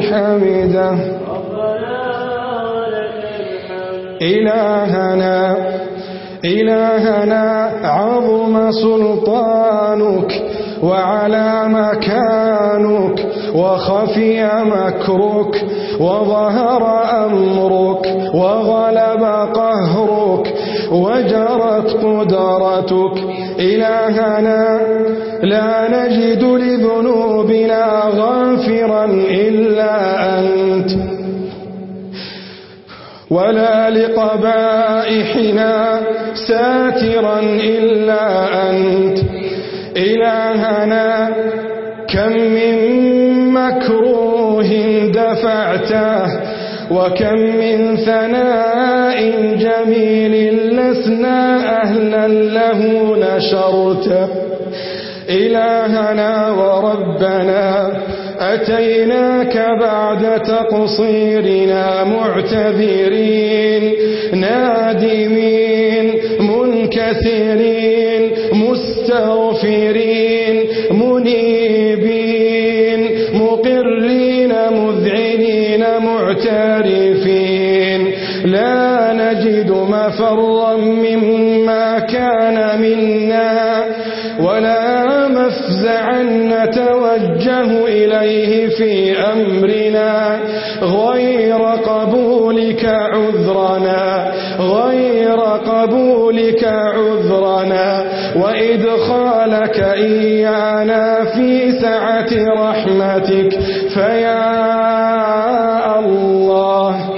حمده إلهنا إلهنا عظم سلطانك وعلى مكانك وخفي مكرك وظهر أمرك وغلب قهرك وجرت قدرتك. إلهنا لا نجد لذنوبنا غافرا إلا أنت. ولا لقبائحنا ساترا إلا أنت. إلهنا كم من مكروه دفعته وكم من ثناء جميل لسنا أهلا له نشرت إلهنا وربنا أتيناك بعد تقصيرنا معتذرين نادمين منكثرين مستغفرين كان منا ولا مفزعا نتوجه إليه في أمرنا غير قبولك عذرنا غير قبولك عذرنا وإدخالك إيانا في سعة رحمتك فيا الله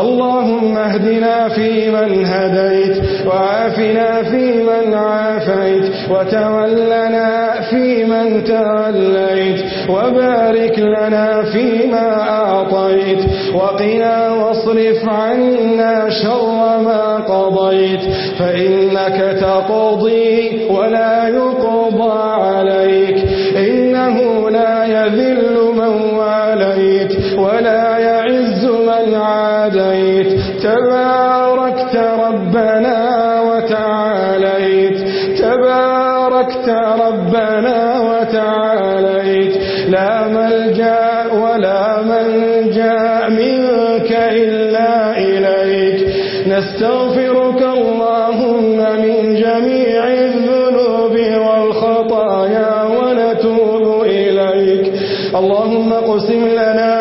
اللهم اهدنا في من هديت وعافنا فيمن عافيت وتولنا فيمن توليت وبارك لنا فيما أعطيت وقنا واصرف عنا شر ما قضيت فإنك تقضي ولا يقضى عليك ملكت ربنا وتعاليت. لا ملجأ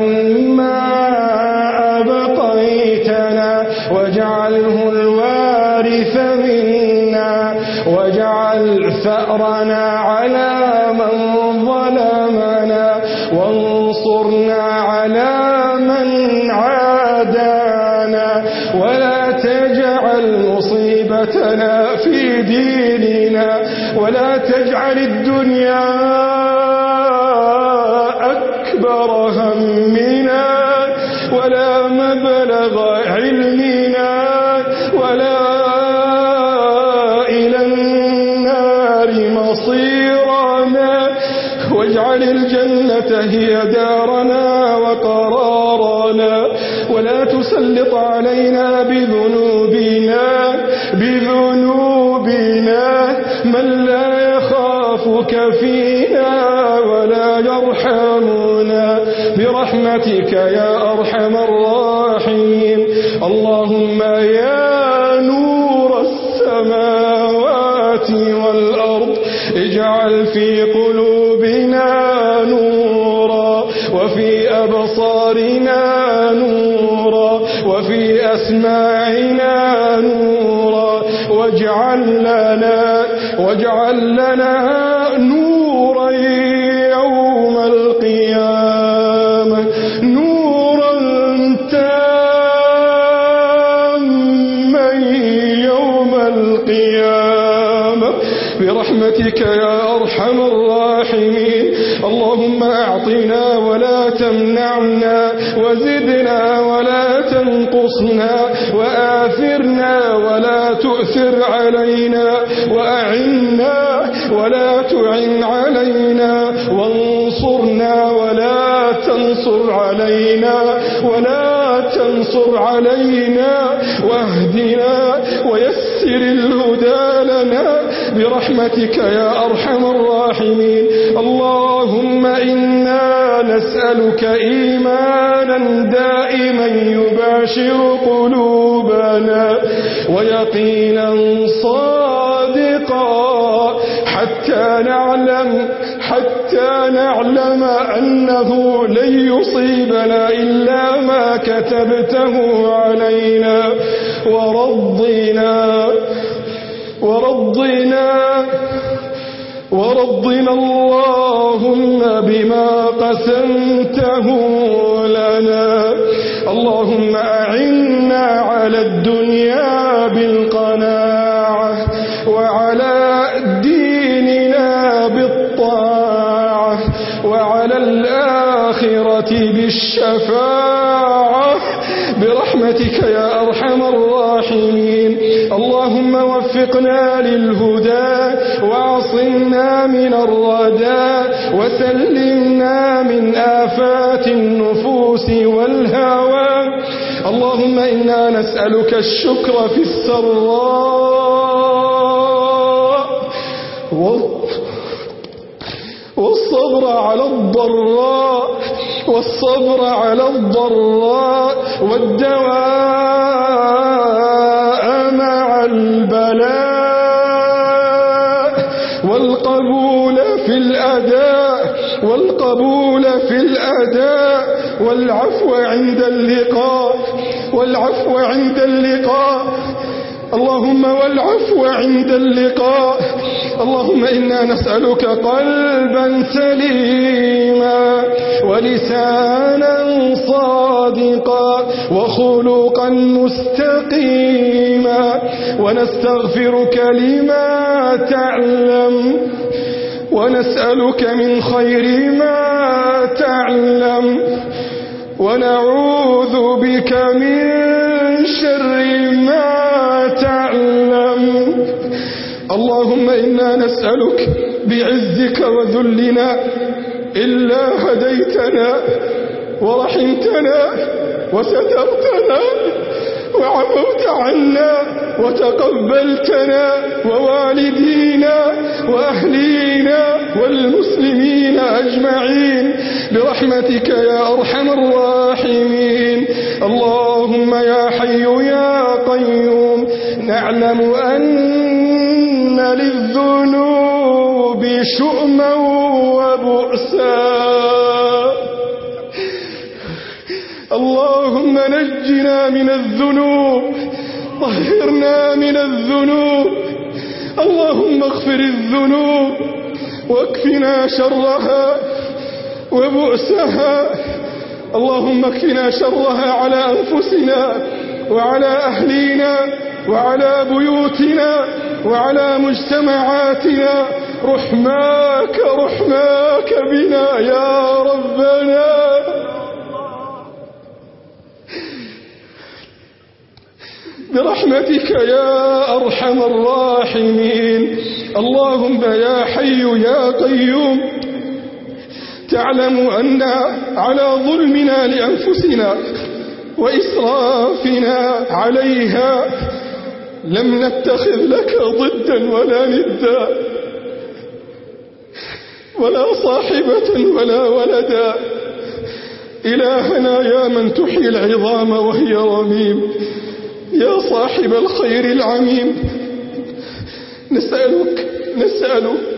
لما أبقيتنا واجعله الوارث منا واجعل ثأرنا على من ظلمنا وانصرنا على من عادانا ولا تجعل مصيبتنا في ديننا ولا تجعل الدنيا مبلغ همنا ولا مبلغ علمنا ولا إلى النار مصيرنا. واجعل الجنة هي دارنا وقرارنا. ولا تسلط علينا بذنوبنا بذنوبنا من لا يخافك فينا ولا يرحمنا. برحمتك يا أرحم الراحمين. اللهم يا نور السماوات والأرض اجعل في قلوبنا نورا وفي أبصارنا نورا وفي أسماعنا نورا. واجعل لنا واجعل لنا برحمتك يا أرحم الراحمين. اللهم أعطنا ولا تمنعنا وزدنا ولا تنقصنا وآثرنا ولا تؤثر علينا وأعنا ولا تعن علينا وانصرنا ولا تنصر علينا ولا واستر علينا واهدنا ويسر الهدى لنا برحمتك يا أرحم الراحمين. اللهم إنا نسألك إيمانا دائما يباشر قلوبنا ويقينا صادقا حتى نعلم حتى نعلم أنه لن يصيبنا إلا ما كتبته علينا. ورضينا ورضينا ورضنا اللهم بما قسمته لنا. اللهم أعنا على الدنيا بالقناة. الشفاعة برحمتك يا أرحم الراحمين. اللهم وفقنا للهدى وعصمنا من الردى وسلمنا من آفات النفوس والهوى. اللهم إنا نسألك الشكر في السراء والصبر على الضراء. والصبر على الضراء والدواء مع البلاء والقبول في الأداء والقبول في الأداء والعفو عند اللقاء والعفو عند اللقاء اللهم والعفو عند اللقاء اللهم إنا نسألك قلبا سليما ولسانا صادقا وخلقا مستقيما ونستغفرك لما تعلم ونسألك من خير ما تعلم ونعوذ بك من شر ما تعلم نسألك بعزك وذلنا إلا هديتنا ورحمتنا وسترتنا وعفوت عنا وتقبلتنا ووالدينا وأهلينا والمسلمين أجمعين برحمتك يا أرحم الراحمين اللهم يا حي يا قيوم نعلم أن للذنوب شؤما وبؤسا. اللهم نجنا من الذنوب طهرنا من الذنوب. اللهم اغفر الذنوب واكفنا شرها وبؤسها. اللهم اكفنا شرها على أنفسنا وعلى أهلينا وعلى بيوتنا. وعلى مجتمعاتنا رحماك رحماك بنا يا ربنا. برحمتك يا أرحم الراحمين. اللهم يا حي يا قيوم تعلم أن على ظلمنا لأنفسنا وإسرافنا عليها. لم نتخذ لك ضدا ولا ندا. ولا صاحبة ولا ولدا. إلهنا يا من تحيي العظام وهي رميم. يا صاحب الخير العميم. نسألك نسألك.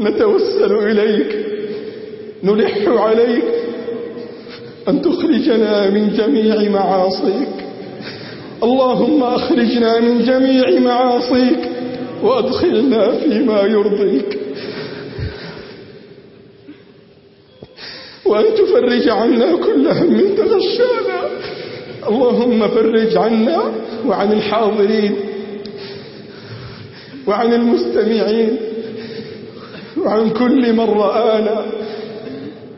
نتوسل إليك. نلح عليك. أن تخرجنا من جميع معاصيك. اللهم أخرجنا من جميع معاصيك وأدخلنا فيما يرضيك. وأن تفرج عنا كل هم تغشانا. اللهم فرج عنا وعن الحاضرين وعن المستمعين وعن كل من رآنا.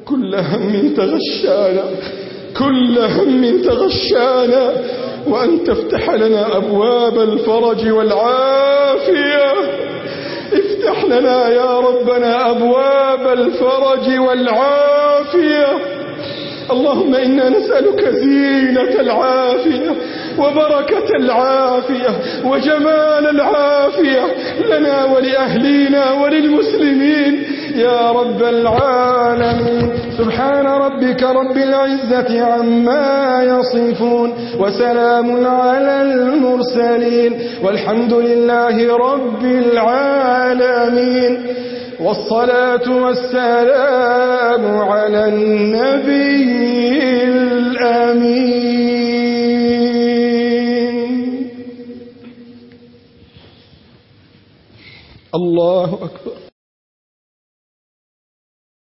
كل هم تغشانا. كل هم تغشانا. وأن تفتح لنا أبواب الفرج والعافية. افتح لنا يا ربنا أبواب الفرج والعافية. اللهم إنا نسألك زينة العافية وبركة العافية وجمال العافية. لنا ولأهلينا وللمسلمين يا رب العالمين. سبحان ربك رب العزة عما يصفون وسلام على المرسلين والحمد لله رب العالمين. والصلاة والسلام على النبي الأمين. الله أكبر.